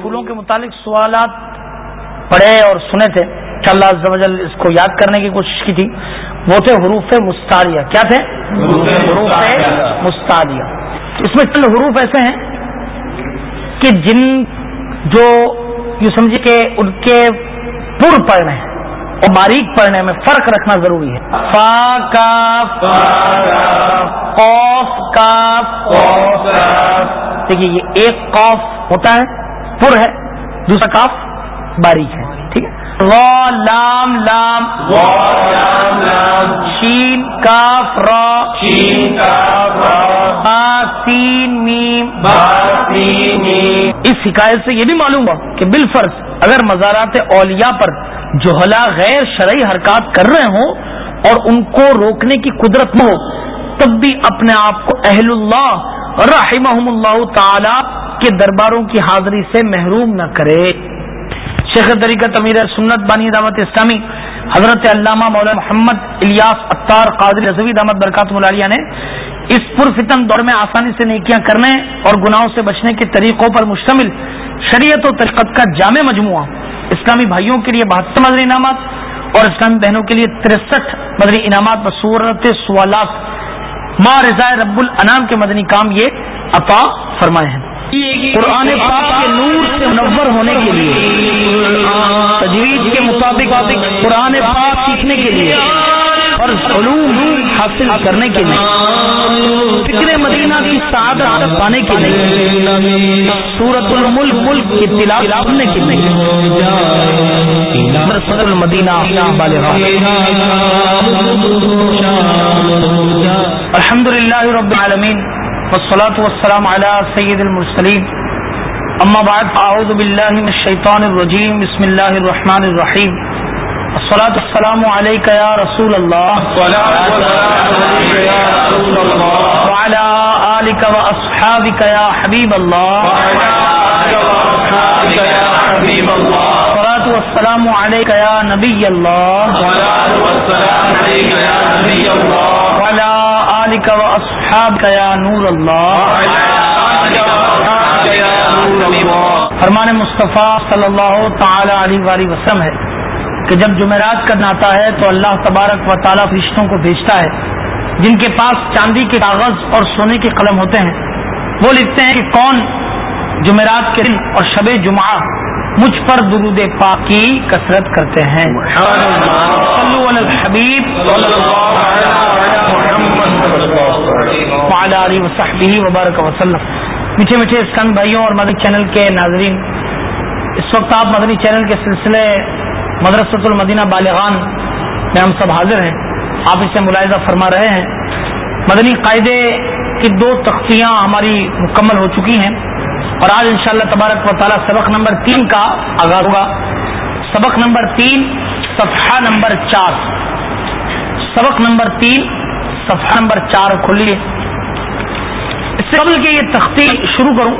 پھولوں کے متعلق سوالات پڑھے اور سنے تھے۔ کہ اللہ عز و جل اس کو یاد کرنے کی کوشش کی تھی۔ وہ تھے حروف مستعلیہ۔ کیا تھے؟ حروف مستعلیہ۔ اس میں چند حروف ایسے ہیں کہ جن جو یوں سمجھے کہ ان کے پر پڑھنے اور باریک پڑھنے میں فرق رکھنا ضروری ہے۔ فا، کاف کاف، دیکھیے، یہ ایک قوف ہوتا ہے، پر ہے، دوسرا کاف باریک ہے، ٹھیک ہے؟ لام لام، شین، کاف، را میم، اس حکایت سے یہ بھی معلوم ہوا کہ بال فرض اگر مزارات اولیاء پر جوہلا غیر شرعی حرکات کر رہے ہوں اور ان کو روکنے کی قدرت نہ ہو، تب بھی اپنے آپ کو اہل اللہ، رحمہم اللہ تعالی کے درباروں کی حاضری سے محروم نہ کرے۔ شیخ طریقہ امیر سنت بانی دعوت اسلامی حضرت علامہ مولانا محمد الیاس اطار قادر رضوی دامت برکات ملالیہ نے اس پرفتن دور میں آسانی سے نیکیاں کرنے اور گناہوں سے بچنے کے طریقوں پر مشتمل شریعت و ترقت کا جامع مجموعہ اسلامی بھائیوں کے لیے بہتر مدری انعامات اور اسلامی بہنوں کے لیے ترسٹھ مدری انعامات بصورت سوالات۔ ماں رضا رب الانام کے مدنی کام یہ عطا فرمائے ہیں۔ قرآن پاک کے نور سے منور ہونے کے لیے تجویز کے مطابق قرآن پاک سیکھنے کے لیے اور علوم حاصل کرنے کے لیے۔ فکر مدینہ کی سعادت پانے کے لیے۔ سورت الملک ملک کی تلاش سننے کے لیے۔ المدینہ الحمد للہ رب العالمین والصلاة والسلام على سيد المرسلين اما بعد، اعوذ بالله من الشيطان الرجيم بسم الله الرحمن الرحيم الصلاة والسلام عليك يا رسول الله. وعلى آلك وأصحابك يا حبيب الله. الصلاة والسلام عليك يا نبي الله. وعلى آلك وأصحابك يا نور الله. فرمان مصطفیٰ صلی اللہ تعالی علیہ وآلہ وسلم ہے. کہ جب جمعرات کا ناتا ہے تو اللہ تبارک و تعالیٰ فرشتوں کو بھیجتا ہے، جن کے پاس چاندی کے کاغذ اور سونے کے قلم ہوتے ہیں۔ وہ لکھتے ہیں کہ کون جمعرات کے دن اور شب جمعہ مجھ پر درود پاک کی کثرت کرتے ہیں۔ حبیب وصحبہ وبارک وسلم میٹھے میٹھے اسکن بھائیوں اور مدنی چینل کے ناظرین، اس وقت آپ مدنی چینل کے سلسلے مدرسۃ المدینہ بالغان میں ہم سب حاضر ہیں۔ آپ اسے ملاحظہ فرما رہے ہیں۔ مدنی قاعدے کی دو تختیاں ہماری مکمل ہو چکی ہیں۔ اور آج انشاءاللہ تبارک و تعالیٰ سبق نمبر تین کا آغاز ہوگا۔ سبق نمبر تین، صفحہ نمبر چار۔ سبق نمبر تین، صفحہ نمبر چار کھولیے۔ اس سے قبل کے یہ تختی شروع کروں،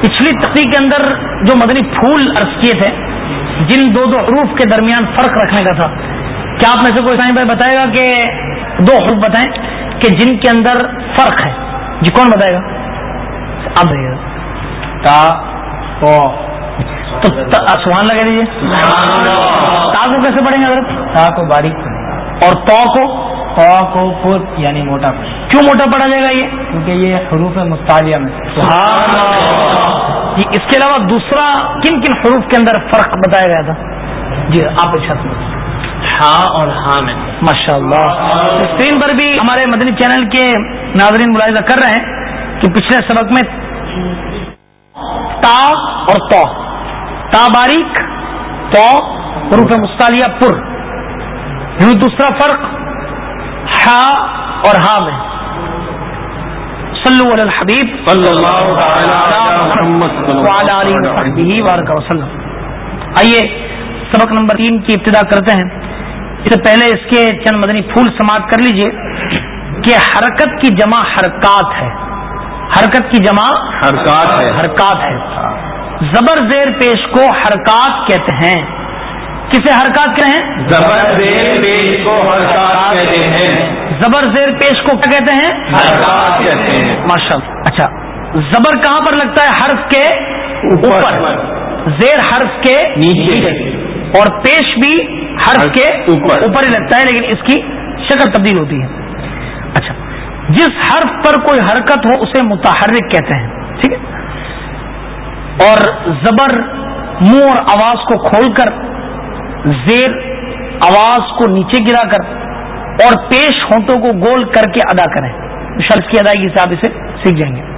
پچھلی تختی کے اندر جو مدنی پھول عرض کیے تھے جن دو دو حروف کے درمیان فرق رکھنے کا تھا۔ کیا آپ میں سے کوئی سائن بھائی بتائے گا کہ دو حروف بتائیں کہ جن کے اندر فرق ہے؟ جی کون بتائے گا؟ آپ بتائیے۔ تا تو سبحان لگا دیجیے تا کو کیسے پڑھیں گے اگر تا کو باریک اور تو کو؟ کو پور یعنی موٹا کیوں موٹا پڑا جائے گا یہ؟ کیونکہ یہ حروف مستعلیہ میں۔ جی اس کے علاوہ دوسرا کن کن حروف کے اندر فرق بتایا گیا تھا؟ جی آپ ارشاد ہاں اور ہاں میں۔ ماشاء اللہ اسکرین پر بھی ہمارے مدنی چینل کے ناظرین ملاحظہ کر رہے ہیں کہ پچھلے سبق میں تا اور تو۔ تا باریک تو حروف مستعلیہ پر۔ یوں دوسرا فرق ہا اور ہا میں۔ صلو علی الحبیب۔ وسلم. آئیے سبق نمبر تین کی ابتدا کرتے ہیں۔ اس سے پہلے اس کے چند مدنی پھول سماعت کر لیجیے کہ حرکت کی جمع حرکات ہے۔ حرکت کی جمع حرکات ہے۔ حرکات ہے۔ زبر زیر پیش کو حرکات کہتے ہیں۔ کسے حرکات کہتے ہیں؟ زبر زیر پیش کو حرکات کہتے ہیں۔ زبر زیر پیش کو کیا کہتے ہیں؟ حرکات کہتے ہیں۔ ماشاء اللہ اچھا زبر کہاں پر لگتا ہے؟ حرف کے اوپر۔ زیر حرف کے نیچے۔ اور پیش بھی حرف کے اوپر۔ ہی لگتا ہے لیکن اس کی شکل تبدیل ہوتی ہے۔ اچھا جس حرف پر کوئی حرکت ہو اسے متحرک کہتے ہیں۔ ٹھیک ہے؟ اور زبر منہ اور آواز کو کھول کر زیر آواز کو نیچے گرا کر اور پیش ہونٹوں کو گول کر کے ادا کریں۔ شرط کی ادائیگی سے آپ اسے سیکھ جائیں گے۔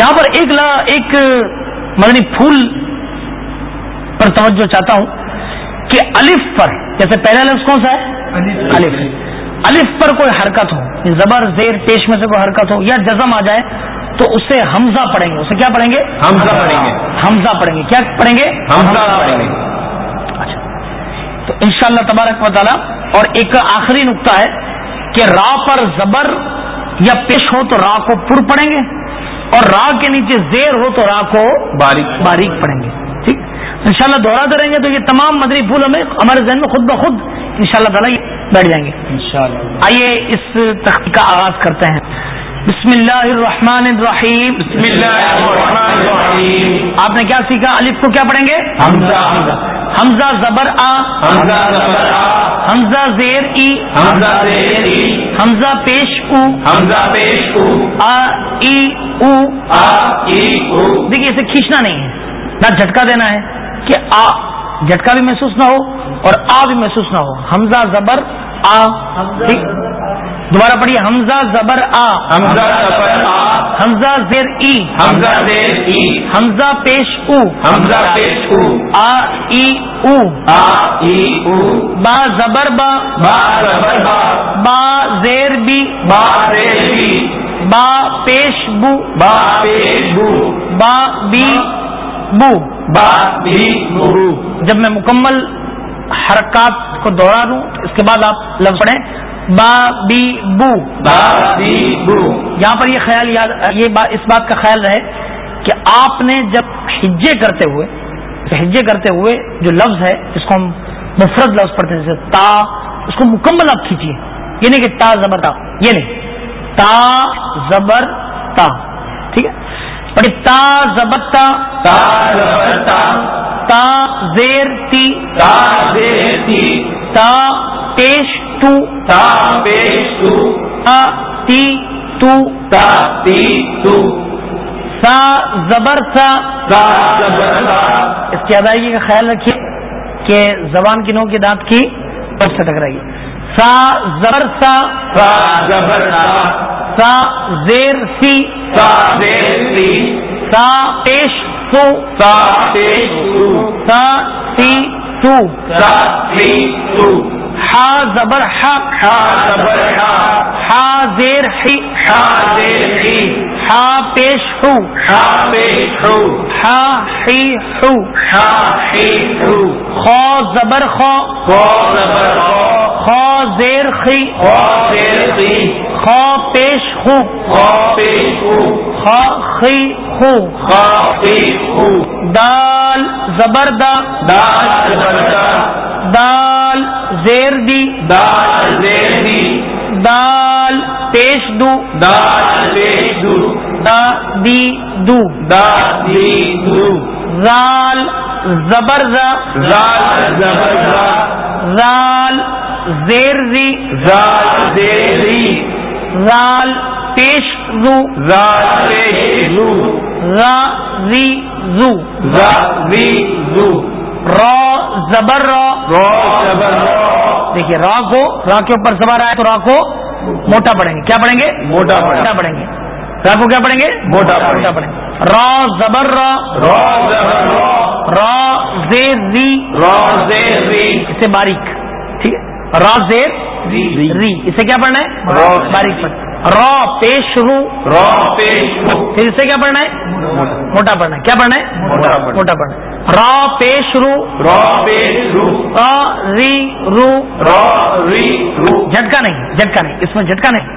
یہاں پر ایک لا ایک مدنی پھول پر توجہ چاہتا ہوں کہ الف پر جیسے پہلا لفظ کون سا ہے؟ الف۔ الف۔ پر کوئی حرکت ہو زبر زیر پیش میں سے کوئی حرکت ہو یا جزم آ جائے تو اسے حمزہ پڑھیں گے۔ اسے کیا پڑھیں گے؟ حمزہ پڑھیں گے۔ حمزہ پڑھیں گے۔ کیا پڑھیں گے؟ حمزہ پڑھیں گے۔ اچھا۔ تو انشاءاللہ تبارک و تعالی اور ایک آخری نقطہ ہے کہ را پر زبر یا پیش ہو تو را کو پر پڑھیں گے۔ اور را کے نیچے زیر ہو تو را کو باریک باریک پڑھیں گے۔ ٹھیک؟ ان شاء اللہ دوہراتے رہیں گے تو یہ تمام مدری پھول ہمیں ہمارے ذہن میں خود بخود ان شاء اللہ تعالیٰ بیٹھ جائیں گے۔ انشاءاللہ۔ آئیے اس تختی کا آغاز کرتے ہیں۔ بسم اللہ الرحمن الرحیم۔ بسم اللہ الرحمن الرحیم۔ آپ نے کیا سیکھا؟ الف کو کیا پڑھیں گے؟ حمزہ حمزہ۔ حمزہ زبر آ حمزہ زبر آ حمزہ زیر ای حمزہ زیر ای حمزہ پیش او حمزہ پیش او آ ای او۔ آ ای او۔ دیکھیے اسے کھینچنا نہیں ہے۔ نہ جھٹکا دینا ہے کہ آ جھٹکا بھی محسوس نہ ہو اور آ بھی محسوس نہ ہو۔ حمزہ زبر آ۔ ٹھیک۔ دوبارہ پڑھیے حمزہ زبر آ۔ حمزہ زبر آ۔ حمزہ زیر ای۔ حمزہ زیر ای۔ حمزہ پیش او۔ حمزہ پیش او۔ آ ای او۔ آ ای او۔ با زبر با۔ با زبر با۔ با زیر بی۔ با زیر بی۔ با پیش بو۔ با پیش بو۔ با بی بو۔ با بی بو۔ جب میں مکمل حرکات کو دوہرا دوں اس کے بعد آپ لفظ پڑھیں۔ با بی بو. با بی بو. یہاں پر یہ خیال یاد یہ بات اس بات کا خیال رہے کہ آپ نے جب ہجے کرتے ہوئے ہجے کرتے ہوئے جو لفظ ہے جس کو ہم مفرد لفظ پڑھتے ہیں جیسے تا اس کو مکمل آپ کھینچیے۔ یہ نہیں کہ تا زبر تا یہ نہیں۔ تا زبر تا ٹھیک ہے؟ پڑھی تا زبر تا۔ تا زبر تا۔ تا زیر تی۔ تا زیر تی۔ تا پیش تو تا پیش تو تا تی تو تا تی تو سا زبر سا تا زبر تا اس کی ادائیگی کا خیال رکھیے کہ زبان کی نوک کی دانت کی پر سے ٹکرائیے۔ سا زبر سا تا زبر تا سا زیر سی تا زیر تی سا پیش سو تا پیش تو سا سی تو تا تی تو ہا زبر ہا حا زبر حا ہا زیر ہی حا زیر تی ہا پیش ہو حا پیش ہو ہا ہی ہو حا ہی ہو خو زبر خو خو زبر خو خو زیر خی خو زیر تی خو پیش ہو خو پیش ہو خا خی ہو خا پیش ہو دال زبر دا دال زبر دا دال زیر دی دال زیر دی. دال پیش دو دال پیش دو. دا دی دو دا دی دو. زال زبر ز زال زبر زا. زال زیر زی زال زیر دی. زال پیش زو زال پیش زو را زی زو زا زی زو. را زبر را رو زبر رو دیکھیے را کو را کے اوپر سوار آئے تو را کو موٹا پڑھیں گے۔ کیا پڑھیں گے؟ موٹا گے۔ پڑھیں گے۔ را کو کیا پڑھیں گے؟ موٹا گے۔ پڑھیں گے۔ را زبر را۔ رو رو را۔ زیر زی رو زیر ری۔ اسے باریک۔ ٹھیک ہے؟ را زیر ری۔ ری۔ اسے کیا پڑھنا ہے؟ را باریک پڑھ را پیش رو رو پیش ہو۔ پھر اسے کیا پڑھنا ہے؟ موٹا پڑھنا ہے۔ کیا پڑھنا ہے؟ موٹا پڑھنا۔ را پیش رو۔ رو پیش رو۔ را ری رو۔ رو ری رو۔ جھٹکا نہیں جھٹکا نہیں۔ اس میں جھٹکا نہیں۔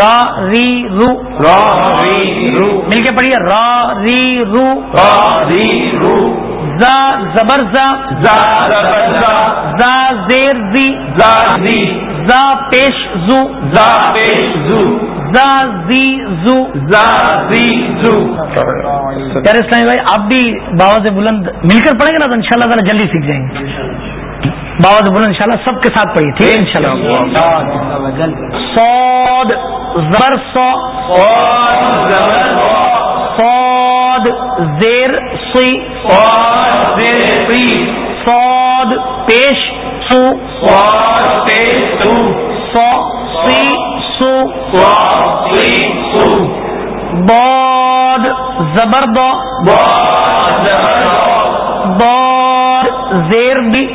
را ری رو۔ رو ری رو۔ مل کے پڑھیے۔ را ری رو۔ رو ری رو۔ زا زبر زا۔ زا زبر زا۔ زا زیر زی۔ زا زی۔ زا پیش زو۔ زا پیش زو۔ یار اسلامی بھائی آپ بھی بابا سے بلند مل کر پڑھیں گے نا تو انشاءاللہ تعالی جلدی سیکھ جائیں گے۔ بابا سے بلند انشاءاللہ سب کے ساتھ پڑھیے ٹھیک ہے؟ انشاءاللہ۔ سود زبر سو۔ سود زیر سی سود پیش سو۔ سو۔ سی سو بود زبر دو بود زیر بی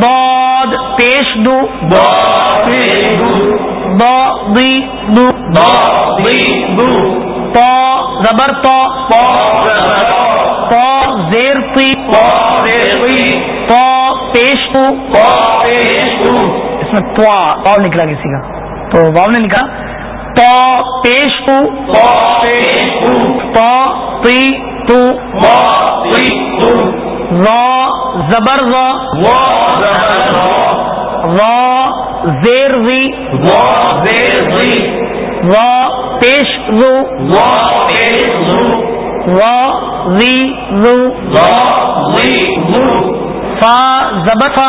بود پیش دو با دی دو پا زبر پا زیر تی پا پیش تو اس میں پوا واؤ نکلا کسی کا۔ تو واؤ نے لکھا پا پیش تو پا تی تو زبر زیر وی را پیش رو را وی رو۔ فا زبر فا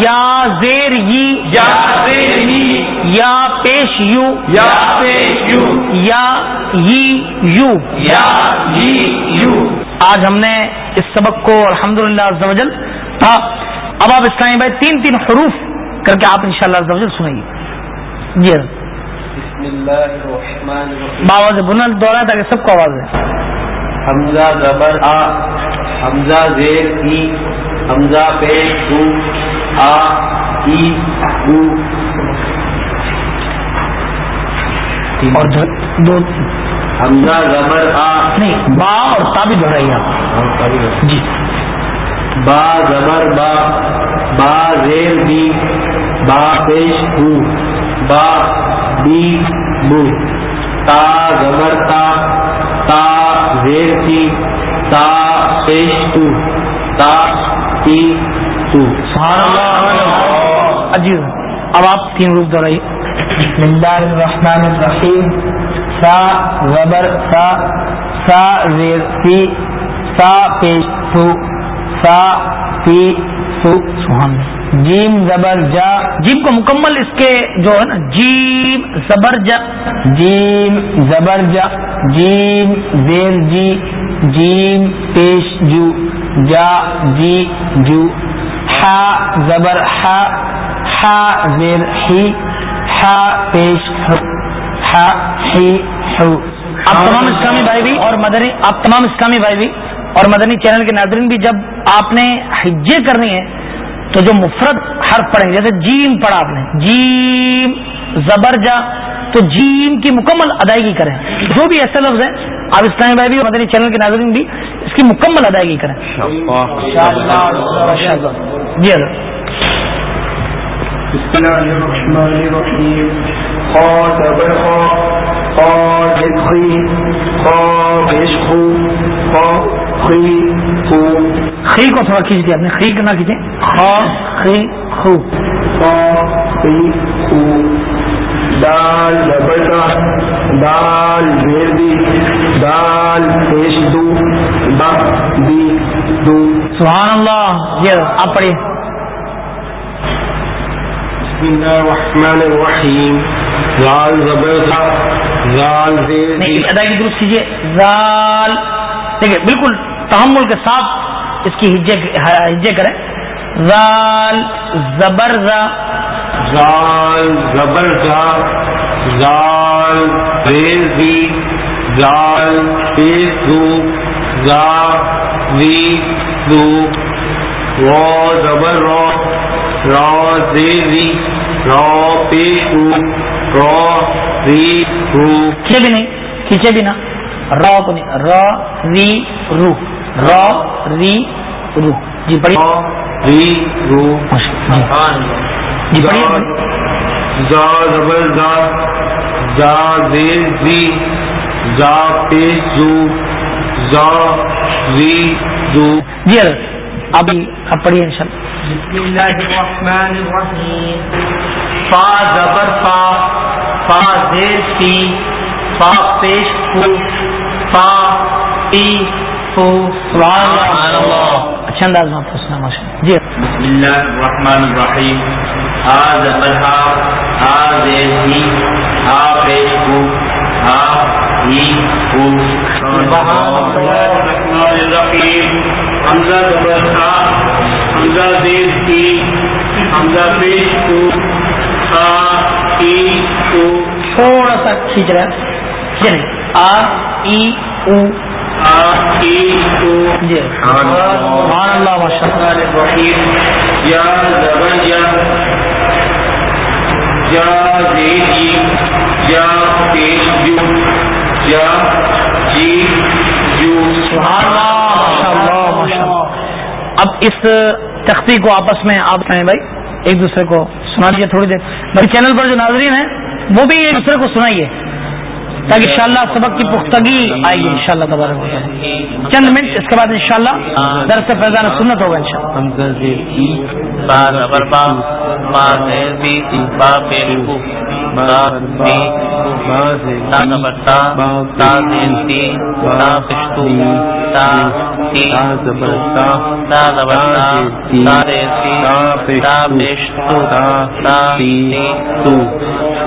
زیر ی یا پیش یو یا ی یو آج ہم نے اس سبق کو الحمد للہ تھا اب آپ اسلامی بھائی تین تین حروف کر کے آپ انشاءاللہ شاء اللہ سنیں گے جی بابا سے بنل دوہرا تاکہ سب کو آواز ہے حمزہ زبر آ حمزہ زیر ای حمزہ پیش آ ای او اور دو- حمزہ زبر آ نہیں با اور تا بھی دوہرائیے آپ جی۔ با زبر با با زیر بی با پیش بو با بی بو۔ تا زبر تا تا زیر تی تا پیش تو تا تی اب آپ تین روپ دوہرائیے اللہ الرحمن الرحیم. سا زبر سا سا زیر سی سا پیش سو سا سی سو۔ اللہ۔ جیم زبر جا۔ جیم کو مکمل اس کے جو ہے نا جیم زبر جا۔ جیم زبر جا۔ جیم زیر جی۔ جیم پیش جو۔ جا جی جو۔ ہا زبر ہا ہا زیر ہی ہا پیش ہو ہا ہی ہو۔ آپ تمام اسلامی بھائی بھی اور مدنی آپ تمام اسلامی بھائی بھی اور مدنی چینل کے ناظرین بھی جب آپ نے حجے کرنی ہے تو جو مفرد حرف پڑھیں گے جیسے جیم پڑھا آپ نے جیم زبر جا تو جیم کی مکمل ادائیگی کریں۔ جو بھی ایسے لفظ ہیں آپ اسلامی بھائی بھی اور مدنی چینل کے ناظرین بھی اس کی مکمل ادائیگی کریں۔ جی بسم الرحمن خو خي خو۔ خی کو تھوڑا کھینچ دیا آپ نے خی نہ کھینچے خا خی خو۔ خا خي خو۔ دال دال زیردی دال پیش دو با دو۔ سبحان اللہ حضرت آپ پڑھیے بسم الله الرحمن الرحيم زال زبرتا زال زیردی نہیں ادائیگی درست کیجیے زال دیکھیے بالکل تحمل کے ساتھ اس کی ہجے ہجے کریں۔ زال زبر زا۔ زال زبر زا زال زیر زی زال پیش زو۔ زا وی زو رو زبر رو رو زیر زی رو پیش رو رو ری رو کھینچے بھی نہیں کھینچے بھی نہ. رو کو نہیں رو ری رو رو ری رو جی پڑھیے. رو ری رو جی. پڑھیے. زا زبر زا زا زیر زی. زا پیش زو. زا وی زو جی حضرت آپ آپ پڑھیے ان شاء اللہ۔ بسم الرحمن فا زبر فا فا زیر فی فا پیش فو فا پی فو۔ سبحان اللہ اچھا انداز میں سنا ماشاء اللہ جی بسم الله الرحمن الرحيم ها زبرها ها زيتي ها بيشكو ها هي هو سبحان الله الرحمن الرحيم حمزة زبرها تھوڑا سا کھینچ رہا ہے۔ جی نہیں۔ آ ای او۔ ها جی۔ سبحان اللہ زبر پیش جو یا جی یو سبحان اللہ اب اس تختی کو آپس میں آپ ہیں بھائی، ایک دوسرے کو سنا دیجیے تھوڑی دیر۔ میرے چینل پر جو ناظرین ہیں، وہ بھی ایک دوسرے کو سنائیے۔ تاکہ انشاءاللہ سبق کی پختگی آئے گی انشاءاللہ شاء اللہ تبارک چند منٹ اس کے بعد انشاءاللہ درس فیضان سنت ہوگا انشاءاللہ۔ تا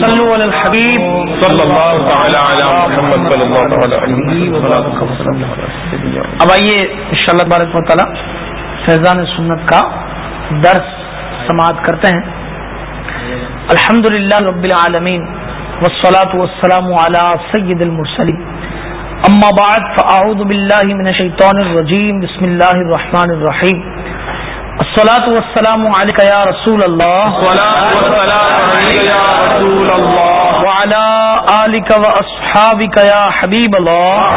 صلو علی الحبیب صلی اللہ تعالی علی محمد صلی اللہ تعالی علیہ وسلم اب آئیے ان شاء اللہ بارک و تعالیٰ فیضان سنت کا درس سماعت کرتے ہیں۔ الحمد للہ رب العالمین والصلاة والسلام على سید المرسلین۔ اما بعد، فاعوذ باللہ من الشیطان الرجیم، بسم اللہ الرحمن الرحیم. الصلاة والسلام علیکہ یا رسول اللہ. وعلى آلك وأصحابك يا حبيب الله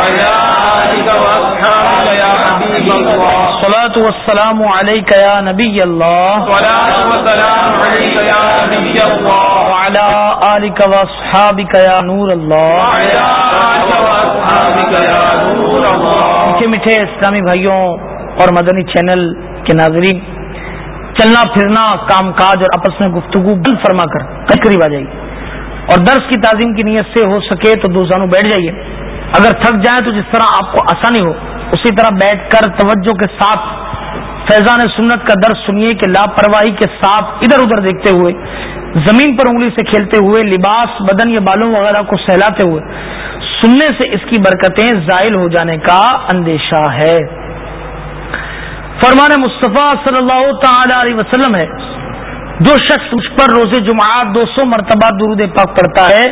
الصلاة والسلام عليك يا نبي الله وعلى آلك وأصحابك يا نور الله میٹھے میٹھے اسلامی بھائیوں اور مدنی چینل کے ناظرین، چلنا پھرنا، کام کاج اور آپس میں گفتگو بند فرما کر قریب آ جائیے۔ اور درس کی تعظیم کی نیت سے ہو سکے تو دو زانو بیٹھ جائیے۔ اگر تھک جائیں تو جس طرح آپ کو آسانی ہو، اسی طرح بیٹھ کر توجہ کے ساتھ فیضان سنت کا درس سنیے کہ لاپرواہی کے ساتھ ادھر ادھر دیکھتے ہوئے، زمین پر انگلی سے کھیلتے ہوئے، لباس، بدن یا بالوں وغیرہ کو سہلاتے ہوئے سننے سے اس کی برکتیں زائل ہو جانے کا اندیشہ ہے۔ فرمان مصطفیٰ صلی اللہ تعالی علیہ وسلم ہے جو شخص اس پر روز جمعات دو سو مرتبہ درود پاک پڑتا ہے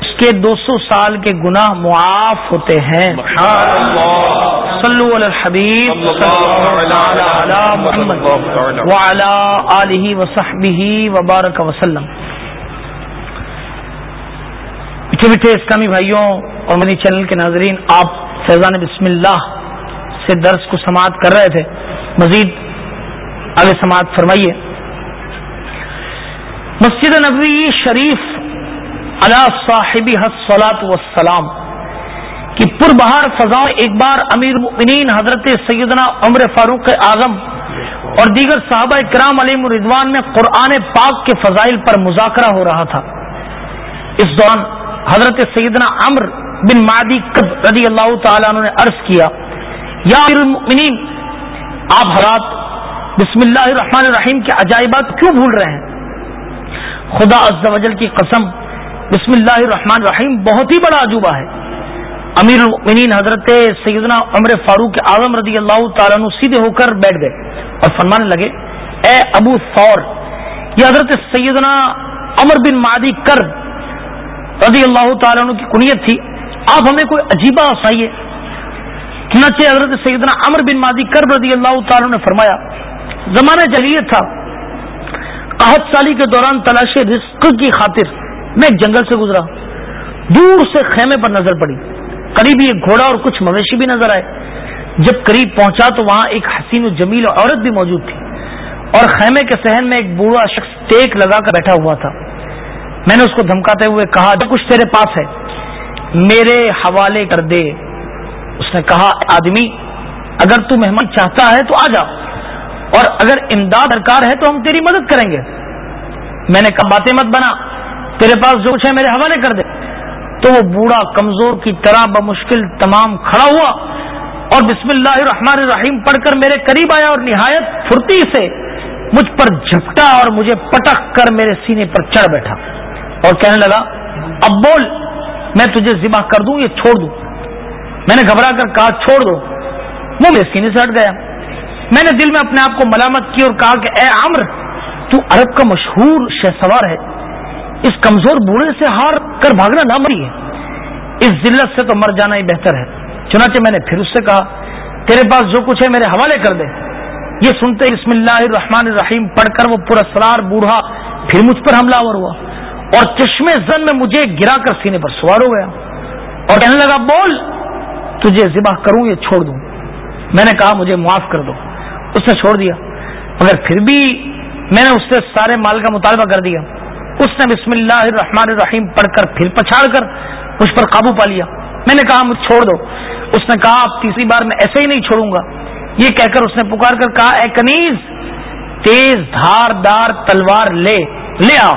اس کے دو سو سال کے گناہ معاف ہوتے ہیں۔ صلو علی الحبیب وعلی آلہ وصحبہ وبارک وسلم میٹھے میٹھے اسلامی بھائیوں اور منی چینل کے ناظرین آپ فیضان بسم اللہ سے درس کو سماعت کر رہے تھے مزید آگے سماعت فرمائیے مسجد نبوی شریف علا صاحبی حسلات وسلام کی پر بہار فضا ایک بار امیر المؤمنین حضرت سیدنا عمر فاروق اعظم اور دیگر صحابہ کرام علی رضوان میں قرآن پاک کے فضائل پر مذاکرہ ہو رہا تھا. اس دوران حضرت سیدنا امر بن مادی قد رضی اللہ تعالیٰ نے عرض کیا، یا المؤمنین آپ حضرات بسم اللہ الرحمن الرحیم کے عجائبات کیوں بھول رہے ہیں؟ خدا عز و جل کی قسم، بسم اللہ الرحمن الرحیم بہت ہی بڑا عجوبہ ہے۔ امیر المؤمنین حضرت سیدنا عمر فاروق اعظم رضی اللہ تعالیٰ سیدھے ہو کر بیٹھ گئے اور فرمانے لگے، اے ابو فور یہ حضرت سیدنا عمر بن مادی کر رضی اللہ تعالیٰ عنہ کی کنیت تھی۔ آپ ہمیں کوئی عجیبہ آسائیے۔ چنانچہ حضرت سیدنا عمر بن مادی کرب رضی اللہ تعالیٰ نے فرمایا، زمانہ جہلیت تھا۔ قحط سالی کے دوران تلاش رزق کی خاطر میں ایک جنگل سے گزرا۔ دور سے خیمے پر نظر پڑی۔ قریبی ایک گھوڑا اور کچھ مویشی بھی نظر آئے۔ جب قریب پہنچا تو وہاں ایک حسین و جمیل عورت بھی موجود تھی۔ اور خیمے کے سہن میں ایک بوڑھا شخص ٹیک لگا کر بیٹھا ہوا تھا۔ میں نے اس کو دھمکاتے ہوئے کہا، جو کچھ تیرے پاس ہے، میرے حوالے کر دے۔ اس نے کہا، آدمی، اگر تو مہمان چاہتا ہے تو آ جا۔ اور اگر امداد درکار ہے تو ہم تیری مدد کریں گے۔ میں نے کہا، باتیں مت بنا۔ تیرے پاس جو کچھ ہے، میرے حوالے کر دے۔ تو وہ بوڑھا کمزور کی طرح بمشکل تمام کھڑا ہوا اور بسم اللہ الرحمن الرحیم پڑھ کر میرے قریب آیا اور نہایت پھرتی سے مجھ پر جھپٹا اور مجھے پٹک کر میرے سینے پر چڑھ بیٹھا۔ اور کہنے لگا، اب بول، میں تجھے ذبح کر دوں یہ چھوڑ دوں؟ میں نے گھبرا کر کہا، چھوڑ دو۔ وہ میرے سینے سے ہٹ گیا۔ میں نے دل میں اپنے آپ کو ملامت کی اور کہا کہ، اے عمر، تو عرب کا مشہور شہ سوار ہے۔ اس کمزور بوڑھے سے ہار کر بھاگنا نہ مری ہے۔ اس ذلت سے تو مر جانا ہی بہتر ہے۔ چنانچہ میں نے پھر اس سے کہا، تیرے پاس جو کچھ ہے میرے حوالے کر دے۔ یہ سنتے بسم اللہ الرحمن الرحیم پڑھ کر وہ پورا بوڑھا پھر مجھ پر حملہ ور ہوا۔ اور چشمے زن میں مجھے گرا کر سینے پر سوار ہو گیا اور کہنے لگا، بول، تجھے ذبح کروں یا چھوڑ دوں؟ میں نے کہا، مجھے معاف کر دو۔ اس نے چھوڑ دیا۔ مگر پھر بھی میں نے اس سے سارے مال کا مطالبہ کر دیا۔ اس نے بسم اللہ الرحمن الرحیم پڑھ کر پھر پچھاڑ کر مجھ پر قابو پا لیا۔ میں نے کہا مجھے چھوڑ دو۔ اس نے کہا، اب تیسری بار میں ایسے ہی نہیں چھوڑوں گا۔ یہ کہہ کر اس نے پکار کر کہا، اے کنیز، تیز دھار دار تلوار لے لے آ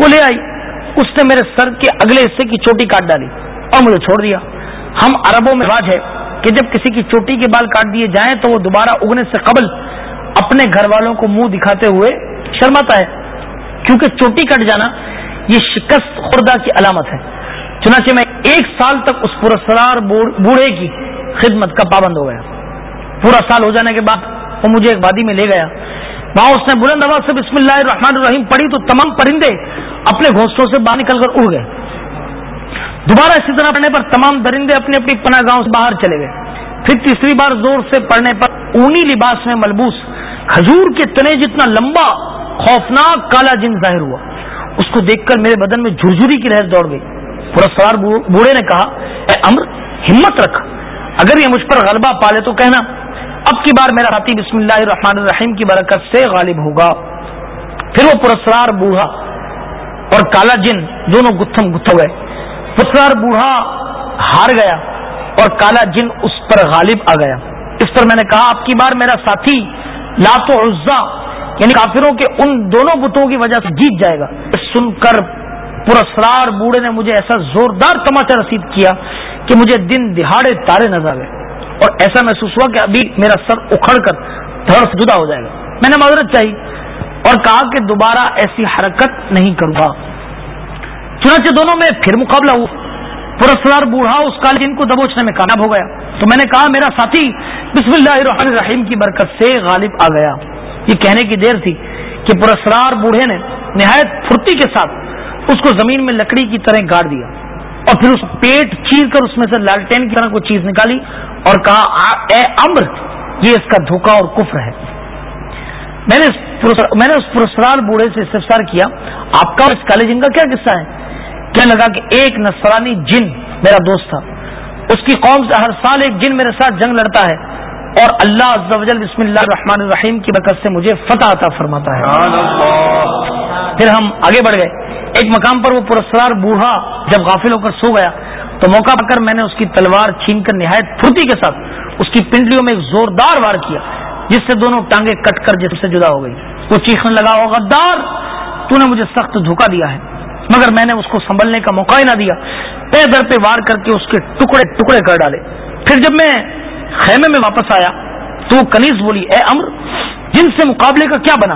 وہ لے آئی۔ اس نے میرے سر کے اگلے حصے کی چوٹی کاٹ ڈالی اور مجھے چھوڑ دیا۔ ہم عربوں میں راج ہے کہ جب کسی کی چوٹی کے بال کاٹ دیے جائیں تو وہ دوبارہ اگنے سے قبل اپنے گھر والوں کو منہ دکھاتے ہوئے شرماتا ہے۔ کیونکہ چوٹی کٹ جانا یہ شکست خوردہ کی علامت ہے۔ چنانچہ میں ایک سال تک اس پرسرار بوڑھے کی خدمت کا پابند ہو گیا۔ پورا سال ہو جانے کے بعد وہ مجھے ایک وادی میں لے گیا۔ وہاں اس نے بلند آواز سے بسم اللہ الرحمن الرحیم پڑھی تو تمام پرندے اپنے گھونسلوں سے باہر نکل کر اڑ گئے۔ دوبارہ اسی طرح پڑھنے پر تمام درندے اپنے اپنی پناہ گاؤں سے باہر چلے گئے۔ پھر تیسری بار زور سے پڑھنے پر اونی لباس میں ملبوس، کھجور کے تنے جتنا لمبا، خوفناک کالا جن ظاہر ہوا۔ اس کو دیکھ کر میرے بدن میں جھرجھری کی لہر دوڑ گئی۔ پورا سوار بوڑھے نے کہا، اے امر، ہمت رکھ۔ اگر یہ مجھ پر غلبہ پالے تو کہنا۔ اب کی بار میرا ساتھی بسم اللہ الرحمن الرحیم کی برکت سے غالب ہوگا۔ پھر وہ پرسرار بوڑھا اور کالا جن دونوں گتھم گتھ گئے۔ پرسرار بوڑھا ہار گیا اور کالا جن اس پر غالب آ گیا۔ اس پر میں نے کہا، اب کی بار میرا ساتھی لات و عزا یعنی کافروں کے ان دونوں بتوں کی وجہ سے جیت جائے گا۔ سن کر پرسرار بوڑھے نے مجھے ایسا زوردار تماچا رسید کیا کہ مجھے دن دہاڑے تارے نظر گئے اور ایسا محسوس ہوا کہ ابھی میرا سر اکھڑ کر دھڑ جدا ہو جائے گا۔ میں نے معذرت چاہی اور کہا کہ دوبارہ ایسی حرکت نہیں کروں گا۔ چنانچہ دونوں میں پھر مقابلہ ہوا۔ پرسرار بوڑھا اس کال کو دبوچنے میں کامیاب ہو گیا۔ تو میں نے کہا، میرا ساتھی، بسم اللہ الرحمن الرحیم کی برکت سے غالب آ گیا۔ یہ کہنے کی دیر تھی کہ پرسرار بوڑھے نے نہایت پھرتی کے ساتھ اس کو زمین میں لکڑی کی طرح گاڑ دیا۔ اور پھر اس پیٹ چیر کر اس میں سے لالٹین کی طرح کوئی چیز نکالی اور کہا اے امر یہ اس کا دھوکا اور کفر ہے. میں نے میں نے اس پرسرار بوڑھے سے استفسار کیا آپ کا اس کالے جن کا کیا قصہ ہے؟ کیا لگا کہ ایک نسرانی جن میرا دوست تھا۔ اس کی قوم سے ہر سال ایک جن میرے ساتھ جنگ لڑتا ہے اور اللہ عز و جل بسم اللہ الرحمن الرحیم کی برکت سے مجھے فتح عطا فرماتا ہے۔ پھر ہم آگے بڑھ گئے۔ ایک مقام پر وہ پرسرار بوڑھا جب غافل ہو کر سو گیا۔ تو موقع پا کر میں نے اس کی تلوار چھین کر نہایت پھرتی کے ساتھ اس کی پنڈلیوں میں ایک زوردار وار کیا، جس سے دونوں ٹانگیں کٹ کر جس سے جدا ہو گئی۔ وہ چیخنے لگا ہو غدار، تو نے مجھے سخت دھوکا دیا ہے۔ مگر میں نے اس کو سنبھلنے کا موقع ہی نہ دیا۔ پے در پہ وار کر کے اس کے ٹکڑے ٹکڑے کر ڈالے۔ پھر جب میں خیمے میں واپس آیا، تو وہ کنیز بولی، اے امر، جن سے مقابلے کا کیا بنا؟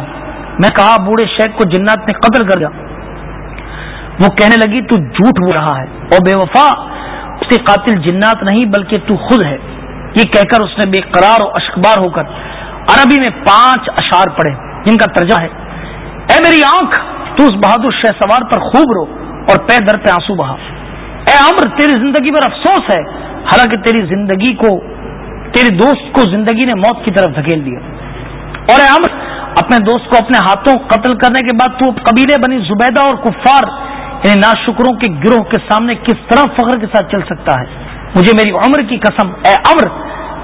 میں کہا، بوڑھے شیخ کو جنات نے قتل کر دیا۔ وہ کہنے لگی، تو جھوٹ بول رہا ہے اور بے وفا اس کے قاتل جنات نہیں بلکہ تو خود ہے. یہ کہہ کر اس نے بے قرار اور اشکبار ہو کر عربی میں پانچ اشار پڑے جن کا ترجمہ ہے، اے میری آنکھ، تو اس بہادر شہ سوار پر خوب رو اور پے در پہ آنسو بہا۔ اے امر تیری زندگی پر افسوس ہے۔ حالانکہ تیری زندگی کو تیرے دوست کو زندگی نے موت کی طرف دھکیل دیا۔ اور اے امر اپنے دوست کو اپنے ہاتھوں قتل کرنے کے بعد تو قبیلے بنی زبیدہ اور کفار یعنی ناشکروں کے گروہ کے سامنے کس طرح فخر کے ساتھ چل سکتا ہے؟ مجھے میری عمر کی قسم، اے امر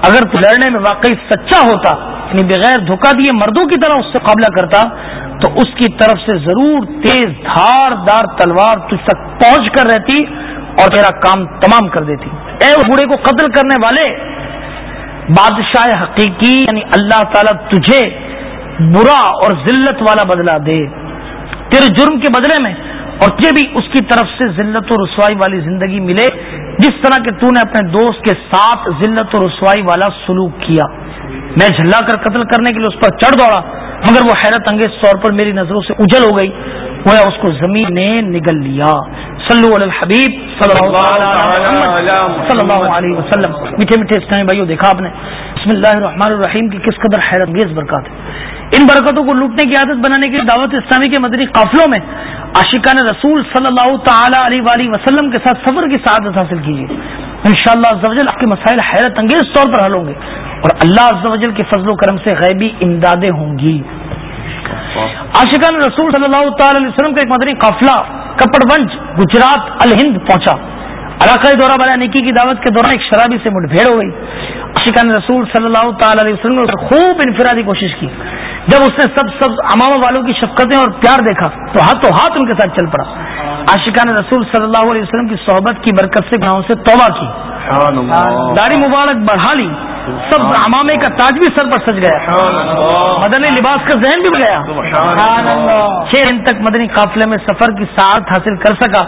اگر تو لڑنے میں واقعی سچا ہوتا یعنی بغیر دھوکہ دیے مردوں کی طرح اس سے قابلہ کرتا، تو اس کی طرف سے ضرور تیز دھار دار تلوار تجھ تک پہنچ کر رہتی اور تیرا کام تمام کر دیتی۔ اے بوڑھے کو قتل کرنے والے، بادشاہ حقیقی یعنی اللہ تعالیٰ تجھے برا اور ذلت والا بدلہ دے۔ تیرے جرم کے بدلے میں اور تجھے بھی اس کی طرف سے ذلت و رسوائی والی زندگی ملے جس طرح کہ تو نے اپنے دوست کے ساتھ ذلت و رسوائی والا سلوک کیا۔ میں جھلا کر قتل کرنے کے لیے اس پر چڑھ دوڑا مگر وہ حیرت انگیز طور پر میری نظروں سے اجل ہو گئی۔ وہ اس کو زمین نے نگل لیا۔ صلو علی الحبیب صلی اللہ علیہ وسلم۔ میٹھے میٹھے اسلامی بھائیوں دیکھا آپ نے۔ بسم اللہ الرحمن الرحیم کی کس قدر حیرت انگیز برکات ہے۔ ان برکتوں کو لوٹنے کی عادت بنانے کے لیے دعوت اسلامی کے مدنی قافلوں میں عاشقان رسول صلی اللہ تعالی علیہ وسلم کے ساتھ سفر کی سعادت حاصل کیجیے۔ ان شاء اللہ آپ کے مسائل حیرت انگیز طور پر حل ہوں گے۔ اور اللہ کے فضل و کرم سے غیبی امدادیں ہوں گی۔ عاشقان رسول صلی اللہ تعالی علیہ وسلم کا ایک مدنی قافلہ کپڑ ونج گجرات، الہند پہنچا۔ علاقائی دورہ والا نکی کی دعوت کے دوران ایک شرابی سے مٹ بھیڑ ہو گئی۔ عاشقان رسول صلی اللہ تعالی علیہ وسلم نے خوب انفرادی کوشش کی۔ جب اس نے سب سب امام والوں کی شفقتیں اور پیار دیکھا تو ہاتھوں ہاتھ ان کے ساتھ چل پڑا۔ عاشقان رسول صلی اللہ علیہ وسلم کی صحبت کی برکت سے گاؤں سے توبہ کی۔ داڑھی مبارک بڑھا لی۔ سب امامے کا تاج بھی سر پر سج گیا۔ مدنی لباس کا ذہن بھی گیا چھ دن تک مدنی قافلے میں سفر کی ساتھ حاصل کر سکا۔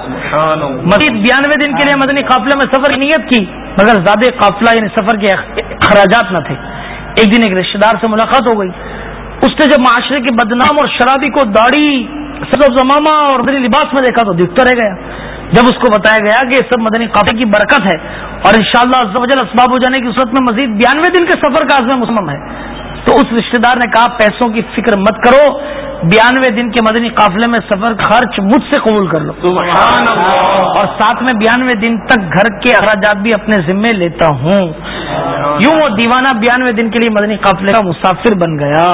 مزید بیانوے دن کے لیے مدنی قافلے میں سفر کی نیت کی۔ مگر زیادہ قافلہ یعنی سفر کے اخراجات نہ تھے۔ ایک دن ایک رشتے دار سے ملاقات ہو گئی۔ اس نے جب معاشرے کے بدنام اور شرابی کو داڑھی سب زمامہ اور مدنی لباس میں دیکھا تو دکھتا رہ گیا۔ جب اس کو بتایا گیا کہ یہ سب مدنی قافلے کی برکت ہے اور انشاءاللہ شاء اللہ اسباب ہو جانے کی صورت میں مزید بیانوے دن کے سفر کا عزم مسمم ہے۔ تو اس رشتے دار نے کہا پیسوں کی فکر مت کرو بیانوے دن کے مدنی قافلے میں سفر خرچ مجھ سے قبول کر لو۔ اور ساتھ میں بیانوے دن تک گھر کے اخراجات بھی اپنے ذمے لیتا ہوں۔ یوں وہ دیوانہ بیانوے دن کے لیے مدنی قافلے کا مسافر بن گیا۔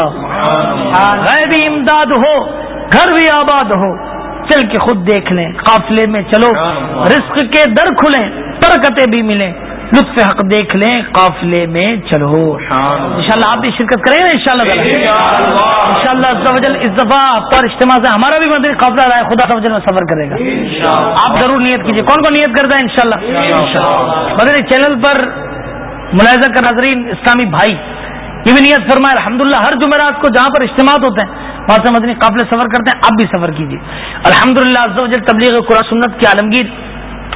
غیبی امداد ہو گھر بھی آباد ہو۔ چل کے خود دیکھ لیں قافلے میں چلو۔ رزق کے در کھلیں برکتیں بھی ملیں۔ لطف حق دیکھ لیں قافلے میں چلو ان شاء اللہ آپ بھی شرکت کریں گے ان شاء اللہ ان شاء اللہ اس دفعہ پر اجتماع سے ہمارا بھی مدد قافلہ رہا ہے خدا میں سفر کرے گا۔ آپ ضرور نیت کیجیے کون کون نیت کرتا ہے ان شاء اللہ مدر چینل پر ملاحظہ کا ناظرین اسلامی بھائی یہ بھی نیت فرمائے الحمد للہ ہر جمعرات کو جہاں پر اجتماع ہوتے ہیں وہاں سے مدنی قابل سفر کرتے ہیں اب بھی سفر کیجیے الحمد للہ تبلیغ قرآن سنت کی عالمگیر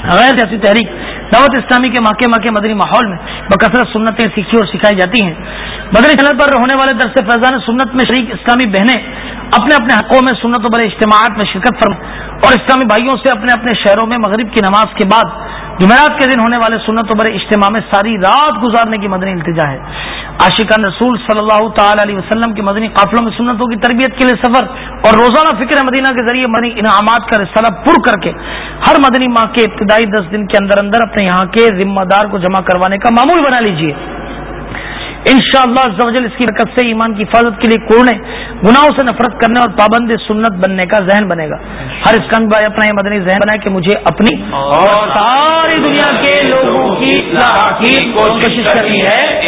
غیر سیاسی تحریک دعوت اسلامی کے ماکے ماکے مدنی ماحول میں بکثرت سنتیں سیکھی اور سکھائی جاتی ہیں۔ مدنی چینل پر ہونے والے درس فیضان سنت میں شریک اسلامی بہنیں اپنے اپنے حقوں میں سنت و بڑے اجتماعات میں شرکت فرم اور اسلامی بھائیوں سے اپنے اپنے شہروں میں مغرب کی نماز کے بعد جمعرات کے دن ہونے والے سنت و بڑے اجتماع میں ساری رات گزارنے کی مدنی التجا ہے۔ عاشقان رسول صلی اللہ تعالی علیہ وسلم کی مدنی قافلوں میں سنتوں کی تربیت کے لیے سفر اور روزانہ فکر مدینہ کے ذریعے مدنی انعامات کا رسالہ پر کر کے ہر مدنی ماہ کے ابتدائی دس دن کے اندر اندر اپنے یہاں کے ذمہ دار کو جمع کروانے کا معمول بنا لیجیے ان شاء اللہ اس کی برکت سے ایمان کی حفاظت کے لیے کوڑنے گناہوں سے نفرت کرنے اور پابند سنت بننے کا ذہن بنے گا۔ ہر اسکند بھائی اپنا یہ مدنی ذہن بنائے کہ مجھے اپنی اور ساری دنیا کے لوگوں کی کوشش کرنی ہے۔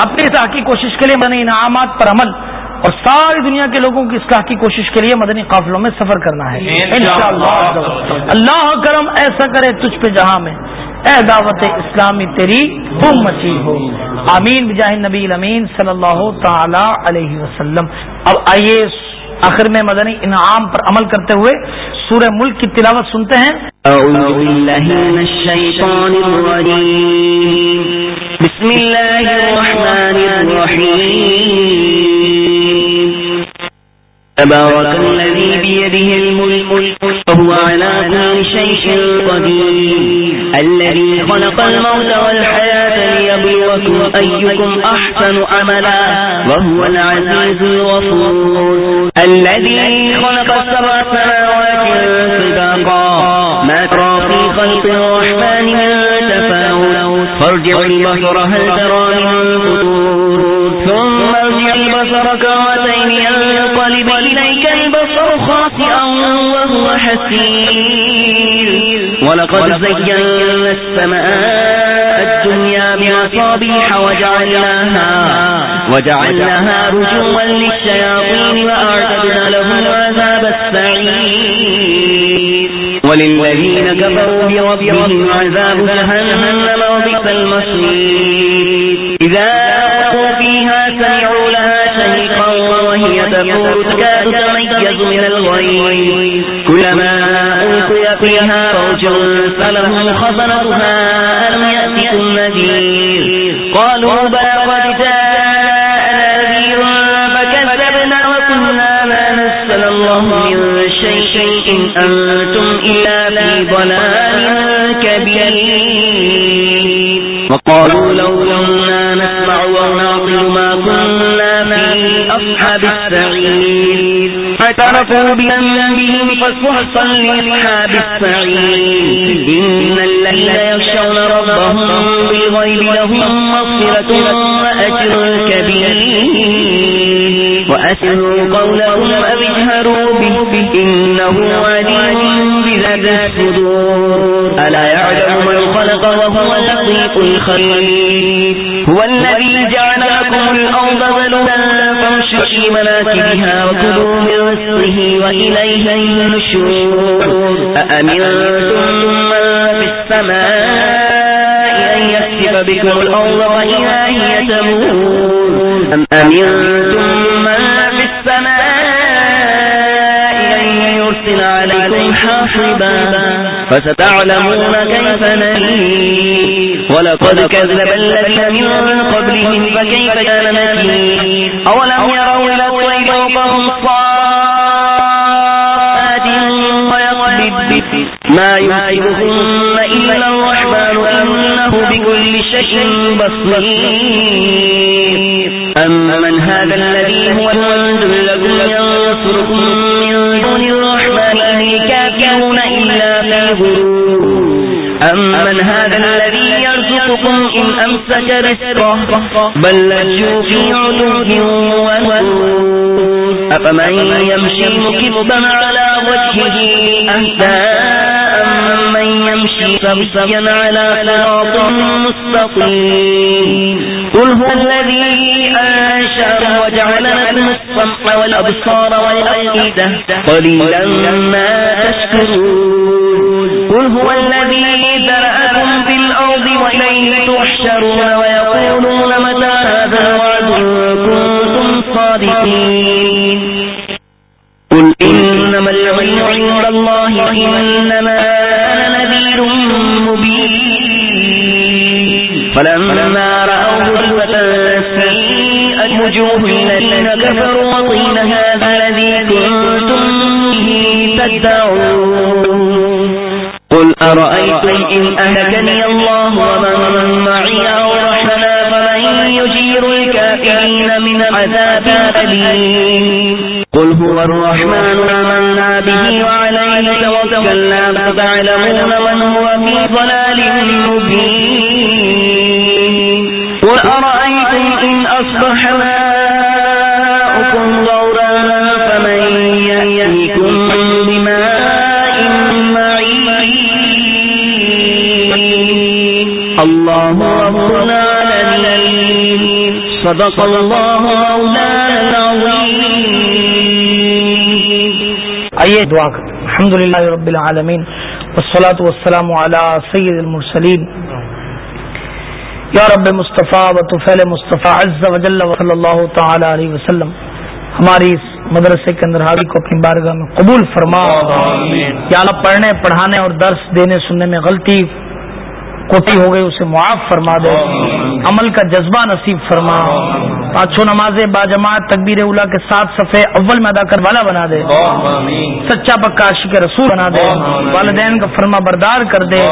اپنی اصلاح کی کوشش کے لیے مدنی انعامات پر عمل اور ساری دنیا کے لوگوں کی اصلاح کی کوشش کے لیے مدنی قافلوں میں سفر کرنا ہے۔ اللہ کرم ایسا کرے تجھ پہ جہاں میں۔ اے دعوت اسلامی تیری بم مچی ہو۔ آمین۔ بجاہ نبی امین صلی اللہ تعالی علیہ وسلم۔ اب آئیے آخر میں مدنی انعام پر عمل کرتے ہوئے سورہ ملک کی تلاوت سنتے ہیں۔ اعوذ باللہ من الشیطان الرجیم۔ بسم اللہ الرحمن الرحیم۔ تبارك الذي بيده الملك وهو على كل شيء قدير. الذي خلق الموت والحياة ليبلوكم أيكم أحسن عملا، وهو العزيز الغفور. الذي خلق السبع سماوات سباقا ما ترى في خلق الرحمن من تفاوت. فارجع البصر هل ترى من فطور وهو حسير ولقد زينا السماء الدنيا بمصابيح وجعلناها وجعلناها رجوما للشياطين وأعتدنا لهم عذاب السعير. وللذين كفروا بربهم عذاب جهنم وبئس المصير. إذا ألقوا فيها سمعوا لها شهيقا وهي تفور تكاد تميز من الغيظ. كلما ألقي فيها فوج سلهم خزنتها ألم يأتكم نذير؟ قالوا بلى قد جاءنا نذير فكذبنا وقلنا ما نزل الله من شيء إن أنتم إلا في ضلال كبير. وقالوا لو كنا نسمع ونعقل ما كنا في أصحاب السعير. اعترفوا بذنبهم فسحقا لأصحاب السعير إن الذين يخشون ربهم بالغيب لهم مغفرة وأجر كبير وأسروا قولهم أو اجهروا به إنه عليم بذات الصدور ألا يعلم من خلق وهو اللطيف الخبير هو الذي جعل لكم الأرض فامشوا وكلوا من رزقه وإليه النشور أأمنتم من في السماء أن يخسف بكم الأرض فإذا هي تمور؟ أم أمنتم من في السماء أن يرسل عليكم حاصبا فستعلمون كيف نذير. ولقد كذب الذين من قبلهم فكيف كان نكير أولم يروا بصير أمن هذا الذي هو الوند لكم ينصركم من دون الرحمن إن الكافرون إلا في غرور. أمن هذا الذي يرزقكم إن أمسك رزقه، بل لجوا في عدوه ونور أفمن يمشي مكبا على وجهه أهدى أمن يمشي سبسيا على صراط مستقيم قل هو الذي أنشأ وجعل لكم السمع والأبصار والأفئدة قليلا ما تشكرون قل هو الذي ذرأكم في الأرض وإليه تحشرون ويقولون متى هذا الوعد كنتم صادقين قل إنما العلم عند الله إنما فلما رأوه سيئت وجوه الذين كفروا هذا الذي كنتم به تدعون. قل أرأيتم إن أهلكني الله ومن معي أو رحمنا فمن يجير الكافرين من عذاب أليم. قل هو الرحمن آمنا به وعليه توكلنا فتعلمون من هو في ضلال مبين. صدق العظيم آئیے دعا الحمد للہ رب العالمین والصلاة والسلام علی سید المرسلین. یا رب مصطفیٰ و طفیل مصطفیٰ عز و جل و صلی اللہ تعالی علیہ وسلم. ہماری اس مدرسے کے اندر حاضری کو اپنی بارگاہ میں قبول فرما. یا اللہ پڑھنے پڑھانے اور درس دینے سننے میں غلطی کوٹی ہو گئی اسے معاف فرما دے۔ عمل کا جذبہ نصیب فرما۔ پانچوں نماز با جماعت تقبیر اولا کے ساتھ صفحے اول میں ادا کر والا بنا دے۔ سچا پکا عاشق رسول بنا دے۔ والدین کا فرما بردار کر دے۔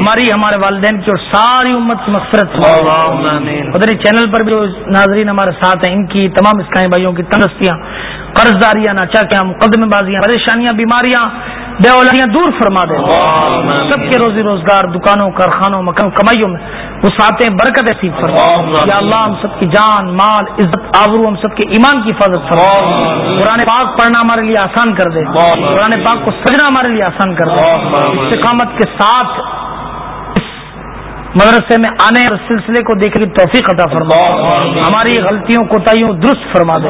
ہماری ہمارے والدین کی اور ساری امت کی مغفرت ادھر چینل پر بھی ناظرین ہمارے ساتھ ہیں۔ ان کی تمام اسکائی بھائیوں کی تندرستیاں۔ قرض داریاں ناچا کیا مقدمے بازیاں پریشانیاں بیماریاں بے اولیاں دور فرما دے۔ سب کے روزی روزگار دکانوں کارخانوں مکان کمائیوں میں وسعتیں برکت ایسی فرما۔ یا اللہ ہم سب کی جان مال عزت آبرو ہم سب کے ایمان کی حفاظت فرما۔ قرآن پاک پڑھنا ہمارے لیے آسان کر دے۔ قرآن پاک کو سجنا ہمارے لیے آسان کر دے۔ استقامت کے ساتھ مدرسے میں آنے اور سلسلے کو دیکھنے کی توفیق عطا فرما۔ ہماری غلطیوں کوتاہیوں درست فرما دے۔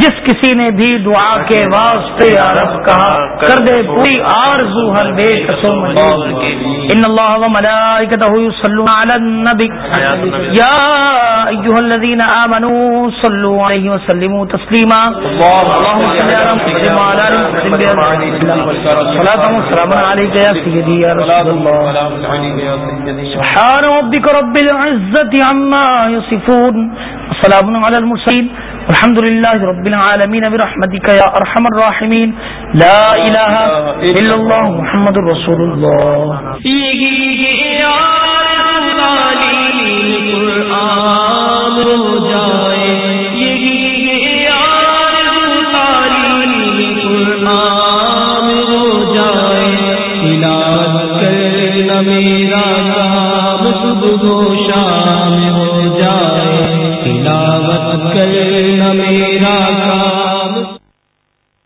جس کسی نے بھی دعا کے واسطے عرب کہا، کر دے پوری آرزو ہر بے قسم ان اللہ و ملائکتہ یصلون علی النبی۔ یا ایھا الذین آمنوا صلوا علیہ وسلموا تسلیما۔ اللهم صل علی محمد وعلى ال محمد صلاۃ و سلام علیک یا سیدی یا رسول اللہ۔ سبحان ربک رب العزة عما يصفون وسلام علی المرسلین۔ الحمد للہ رب العالمین برحمتک یا ارحم الراحمین لا الہ الا اللہ محمد رسول اللہ میرا شام ہو جائے تلاوت کرنا